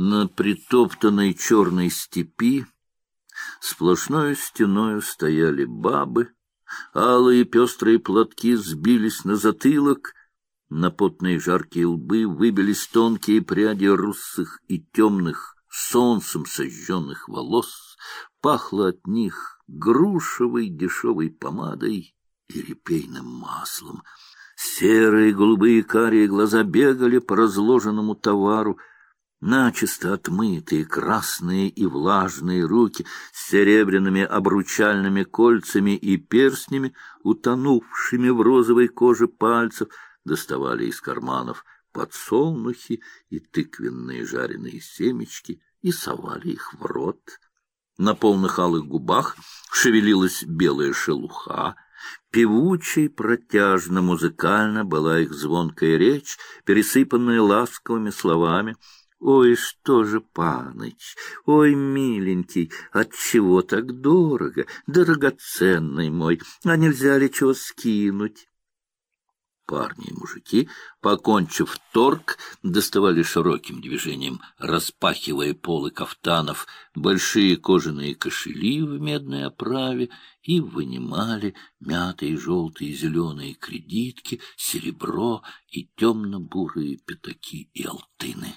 На притоптанной черной степи сплошной стеною стояли бабы, алые пестрые платки сбились на затылок, на потные жаркие лбы выбились тонкие пряди русых и темных, солнцем сожженных волос, пахло от них грушевой дешевой помадой и репейным маслом. Серые, голубые, карие глаза бегали по разложенному товару, начисто отмытые, красные и влажные руки с серебряными обручальными кольцами и перстнями, утонувшими в розовой коже пальцев, доставали из карманов подсолнухи и тыквенные жареные семечки и совали их в рот. На полных алых губах шевелилась белая шелуха, Певучей, протяжно, музыкально была их звонкая речь, пересыпанная ласковыми словами. «Ой, что же, паныч, ой, миленький, отчего так дорого, дорогоценный мой, а нельзя ли чего скинуть?» Парни и мужики, покончив торг, доставали широким движением, распахивая полы кафтанов, большие кожаные кошели в медной оправе и вынимали мятые желтые и зеленые кредитки, серебро и темно-бурые пятаки и алтыны.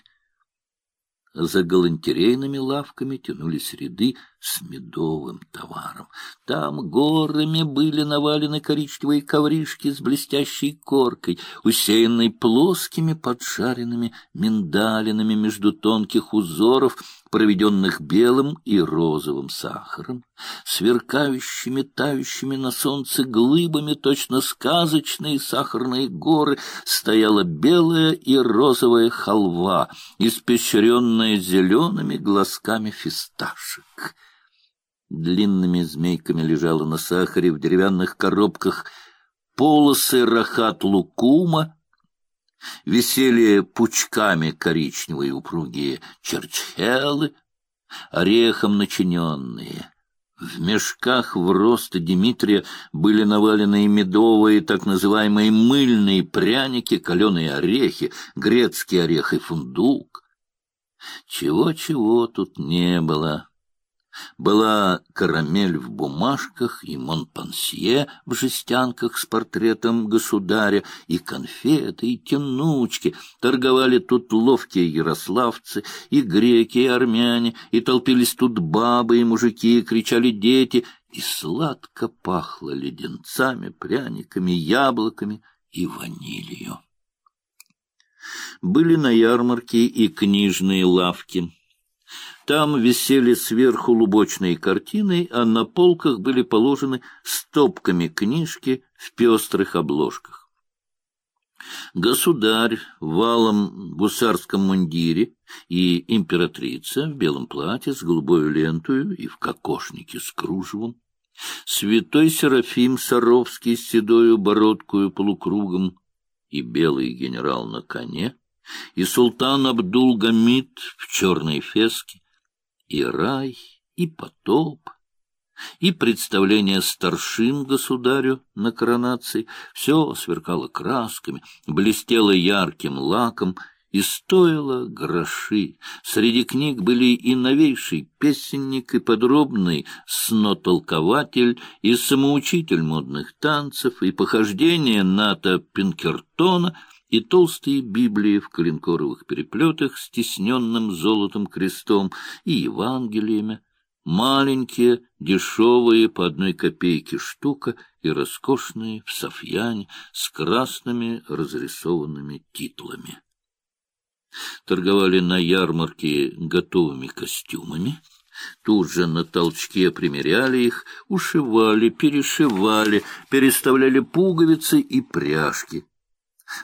За галантерейными лавками тянулись ряды с медовым товаром. Там горами были навалены коричневые ковришки с блестящей коркой, усеянной плоскими поджаренными миндалинами между тонких узоров, проведенных белым и розовым сахаром, сверкающими, тающими на солнце глыбами, точно сказочные сахарные горы, стояла белая и розовая халва, испещренная зелеными глазками фисташек. Длинными змейками лежала на сахаре в деревянных коробках полосы рахат-лукума, висели пучками коричневые упругие черчхелы, орехом начиненные. В мешках в рост Дмитрия были навалены медовые, так называемые мыльные пряники, каленые орехи, грецкий орех и фундук. Чего-чего тут не было. Была карамель в бумажках и монпансье в жестянках с портретом государя, и конфеты, и тянучки. Торговали тут ловкие ярославцы, и греки, и армяне, и толпились тут бабы и мужики, и кричали дети, и сладко пахло леденцами, пряниками, яблоками и ванилью. Были на ярмарке и книжные лавки. Там висели сверху лубочные картины, а на полках были положены стопками книжки в пестрых обложках. Государь в валом гусарском мундире и императрица в белом платье с голубой лентою и в кокошнике с кружевом, святой Серафим Саровский с седою бородкою полукругом и белый генерал на коне, и султан Абдул-Гамид в черной феске, и рай, и потоп, и представление старшин государю на коронации. Все сверкало красками, блестело ярким лаком и стоило гроши. Среди книг были и новейший песенник, и подробный снотолкователь, и самоучитель модных танцев, и похождение Ната Пинкертона — и толстые Библии в коленкоровых переплетах с тисненным золотом крестом и Евангелиями, маленькие, дешевые по одной копейке штука и роскошные в софьяне с красными разрисованными титулами. Торговали на ярмарке готовыми костюмами, Тут же на толчке примеряли их, ушивали, перешивали, переставляли пуговицы и пряжки.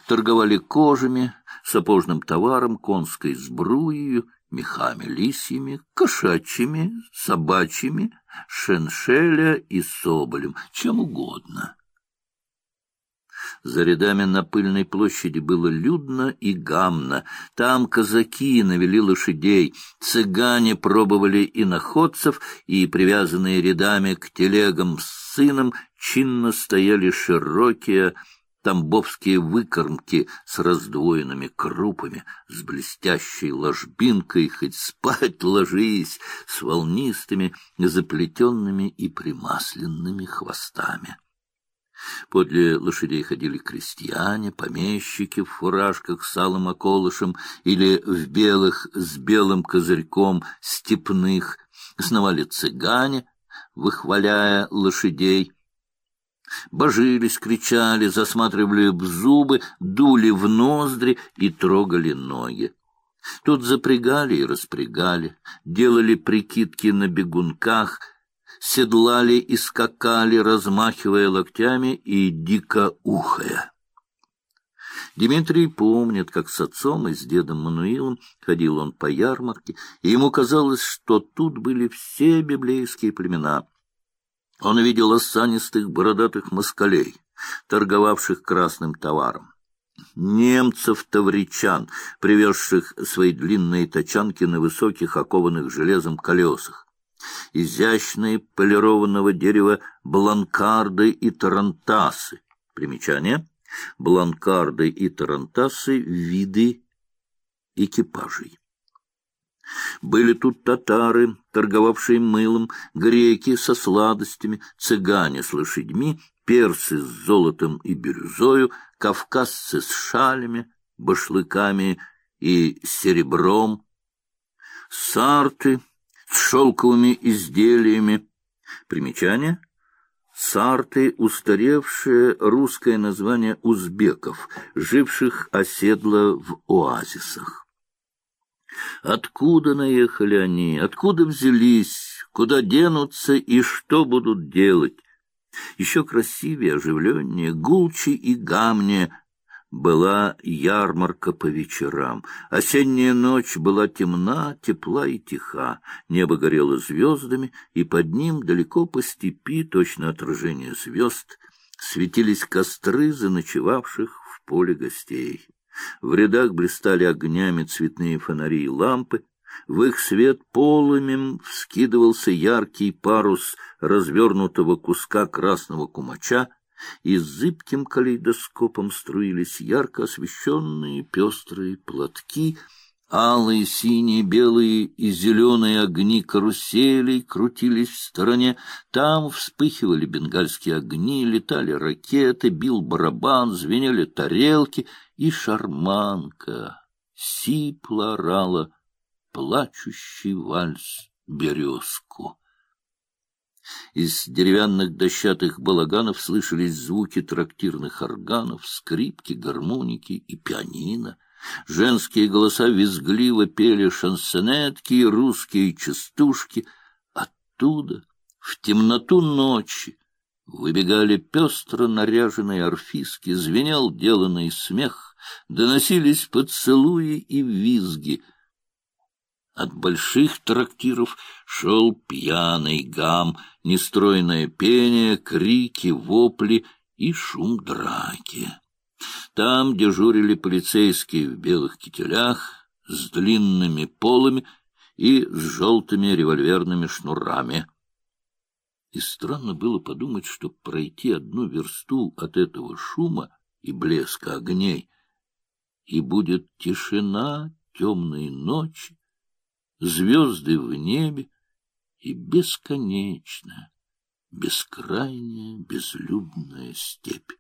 Торговали кожами, сапожным товаром, конской сбруей, мехами лисьими, кошачьими, собачьими, шеншеля и соболем, чем угодно. За рядами на пыльной площади было людно и гамно. Там казаки навели лошадей, цыгане пробовали иноходцев, и, привязанные рядами к телегам с сыном, чинно стояли широкие тамбовские выкормки с раздвоенными крупами, с блестящей ложбинкой, хоть спать ложись, с волнистыми, заплетенными и примасленными хвостами. Подле лошадей ходили крестьяне, помещики в фуражках с алым околышем или в белых с белым козырьком степных, сновали цыгане, выхваляя лошадей. Божились, кричали, засматривали в зубы, дули в ноздри и трогали ноги. Тут запрягали и распрягали, делали прикидки на бегунках — седлали и скакали, размахивая локтями и дико ухая. Дмитрий помнит, как с отцом и с дедом Мануилом ходил он по ярмарке, и ему казалось, что тут были все библейские племена. Он видел осанистых бородатых москалей, торговавших красным товаром, немцев-тавричан, привезших свои длинные тачанки на высоких окованных железом колесах, изящные полированного дерева бланкарды и тарантасы. Примечание. Бланкарды и тарантасы — виды экипажей. Были тут татары, торговавшие мылом, греки со сладостями, цыгане с лошадьми, персы с золотом и бирюзою, кавказцы с шалями, башлыками и серебром, сарты, шелковыми изделиями. Примечание. Сарты — устаревшее русское название узбеков, живших оседло в оазисах. Откуда наехали они, откуда взялись, куда денутся и что будут делать? Еще красивее, оживленнее, гулче и гамнее была ярмарка по вечерам. Осенняя ночь была темна, тепла и тиха. Небо горело звездами, и под ним, далеко по степи, точно отражение звезд, светились костры заночевавших в поле гостей. В рядах блистали огнями цветные фонари и лампы. В их свет полымем вскидывался яркий парус развернутого куска красного кумача, и зыбким калейдоскопом струились ярко освещенные пестрые платки, алые, синие, белые и зеленые огни каруселей крутились в стороне, там вспыхивали бенгальские огни, летали ракеты, бил барабан, звенели тарелки, и шарманка сипло орала плачущий вальс березку. Из деревянных дощатых балаганов слышались звуки трактирных органов, скрипки, гармоники и пианино. Женские голоса визгливо пели шансонетки и русские частушки. Оттуда, в темноту ночи, выбегали пестро наряженные орфиски, звенел деланный смех, доносились поцелуи и визги — от больших трактиров шел пьяный гам, нестройное пение, крики, вопли и шум драки. Там дежурили полицейские в белых кителях с длинными полами и с желтыми револьверными шнурами. И странно было подумать, что пройти одну версту от этого шума и блеска огней, и будет тишина темной ночи, звезды в небе и бесконечная, бескрайняя, безлюдная степь.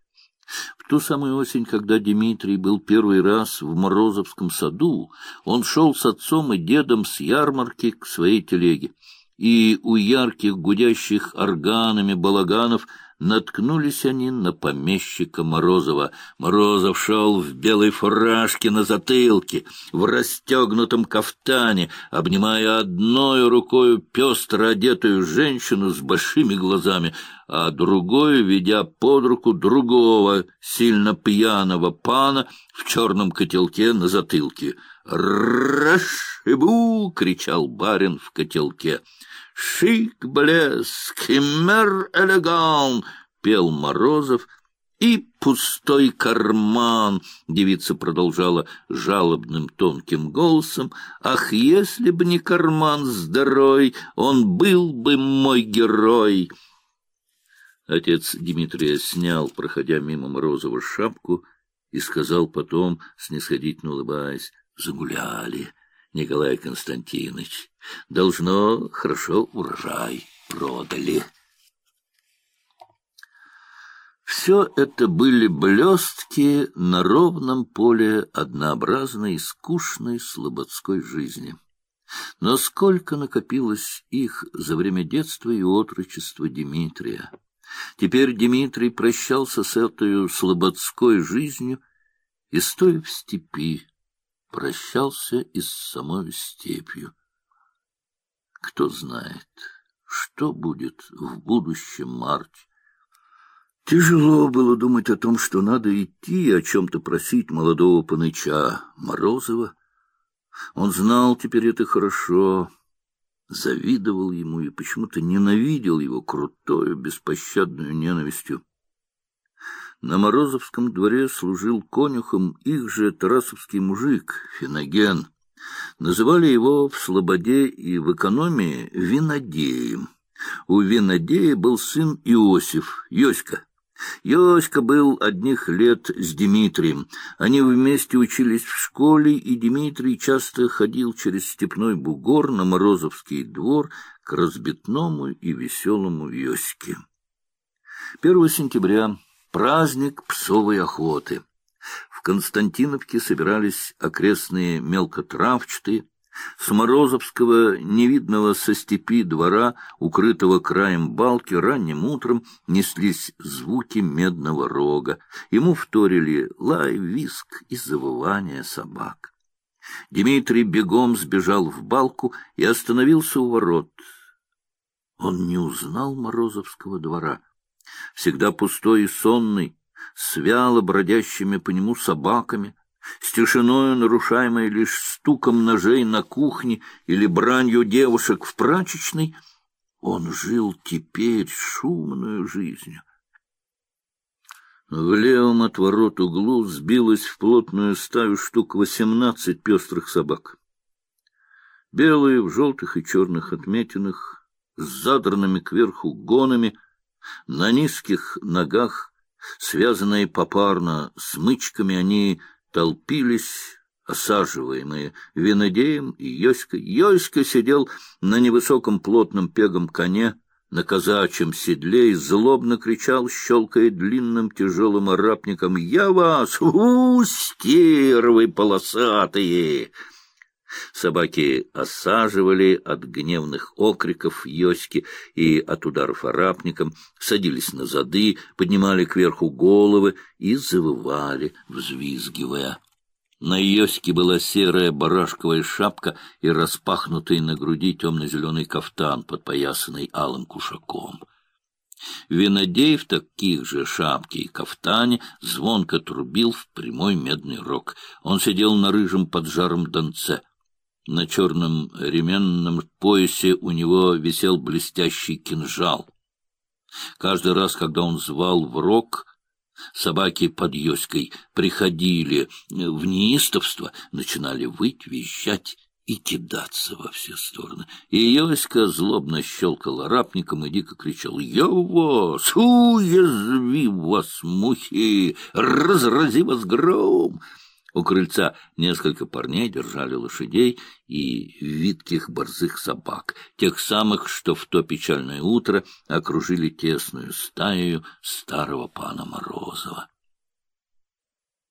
В ту самую осень, когда Дмитрий был первый раз в Морозовском саду, он шел с отцом и дедом с ярмарки к своей телеге, и у ярких гудящих органами балаганов — наткнулись они на помещика Морозова. Морозов шел в белой фуражке на затылке, в расстегнутом кафтане, обнимая одной рукой пестро одетую женщину с большими глазами, а другой, ведя под руку другого, сильно пьяного пана в черном котелке на затылке. «Рашибу!» — кричал барин в котелке. «Шик, блеск, химер элеган!» — пел Морозов. «И пустой карман!» — девица продолжала жалобным тонким голосом. «Ах, если б не карман здоровый, он был бы мой герой!» Отец Дмитрия снял, проходя мимо Морозова, шапку и сказал потом, снисходительно улыбаясь, «Загуляли, Николай Константинович. Должно хорошо урожай продали». Все это были блестки на ровном поле однообразной и скучной слободской жизни. Но сколько накопилось их за время детства и отрочества Дмитрия! Теперь Дмитрий прощался с этой слободской жизнью и, стоя в степи, прощался и с самой степью. Кто знает, что будет в будущем марте. Тяжело было думать о том, что надо идти и о чем-то просить молодого паныча Морозова. Он знал теперь это хорошо, завидовал ему и почему-то ненавидел его крутою, беспощадную ненавистью. На Морозовском дворе служил конюхом их же тарасовский мужик, Финоген. Называли его в Слободе и в экономии винодеем. У винодея был сын Иосиф, Йоська. Йоська был одних лет с Дмитрием. Они вместе учились в школе, и Дмитрий часто ходил через степной бугор на Морозовский двор к разбитному и веселому Йоське. 1 сентября — праздник псовой охоты. В Константиновке собирались окрестные мелкотравчатые, с Морозовского, невидного со степи двора, укрытого краем балки, ранним утром неслись звуки медного рога. Ему вторили лай, виск и завывание собак. Дмитрий бегом сбежал в балку и остановился у ворот. Он не узнал Морозовского двора. Всегда пустой и сонный, с вяло бродящими по нему собаками, с тишиною, нарушаемой лишь стуком ножей на кухне или бранью девушек в прачечной, он жил теперь шумную жизнью. В левом от ворот углу сбилось в плотную стаю штук восемнадцать пестрых собак. Белые в желтых и черных отметинах, с задранными кверху гонами, на низких ногах, связанные попарно смычками, они толпились, осаживаемые винодеем и Йоськой. Йоська сидел на невысоком плотном пегом коне, на казачьем седле и злобно кричал, щелкая длинным тяжелым арапником, «Я вас! У, стервы полосатые!» Собаки осаживали от гневных окриков Йоськи и от ударов арапником, садились на зады, поднимали кверху головы и завывали, взвизгивая. На Йоське была серая барашковая шапка и распахнутый на груди темно-зеленый кафтан, подпоясанный алым кушаком. Винодей в таких же шапке и кафтане звонко трубил в прямой медный рог. Он сидел на рыжем поджаром донце. На черном ременном поясе у него висел блестящий кинжал. Каждый раз, когда он звал в рог, собаки под Йоськой приходили в неистовство, начинали выть, визжать и кидаться во все стороны. И Йоська злобно щелкал арапником и дико кричал «Я вас! Уязви вас, мухи! Разрази вас гром!» У крыльца несколько парней держали лошадей и витких борзых собак, тех самых, что в то печальное утро окружили тесную стаю старого пана Морозова.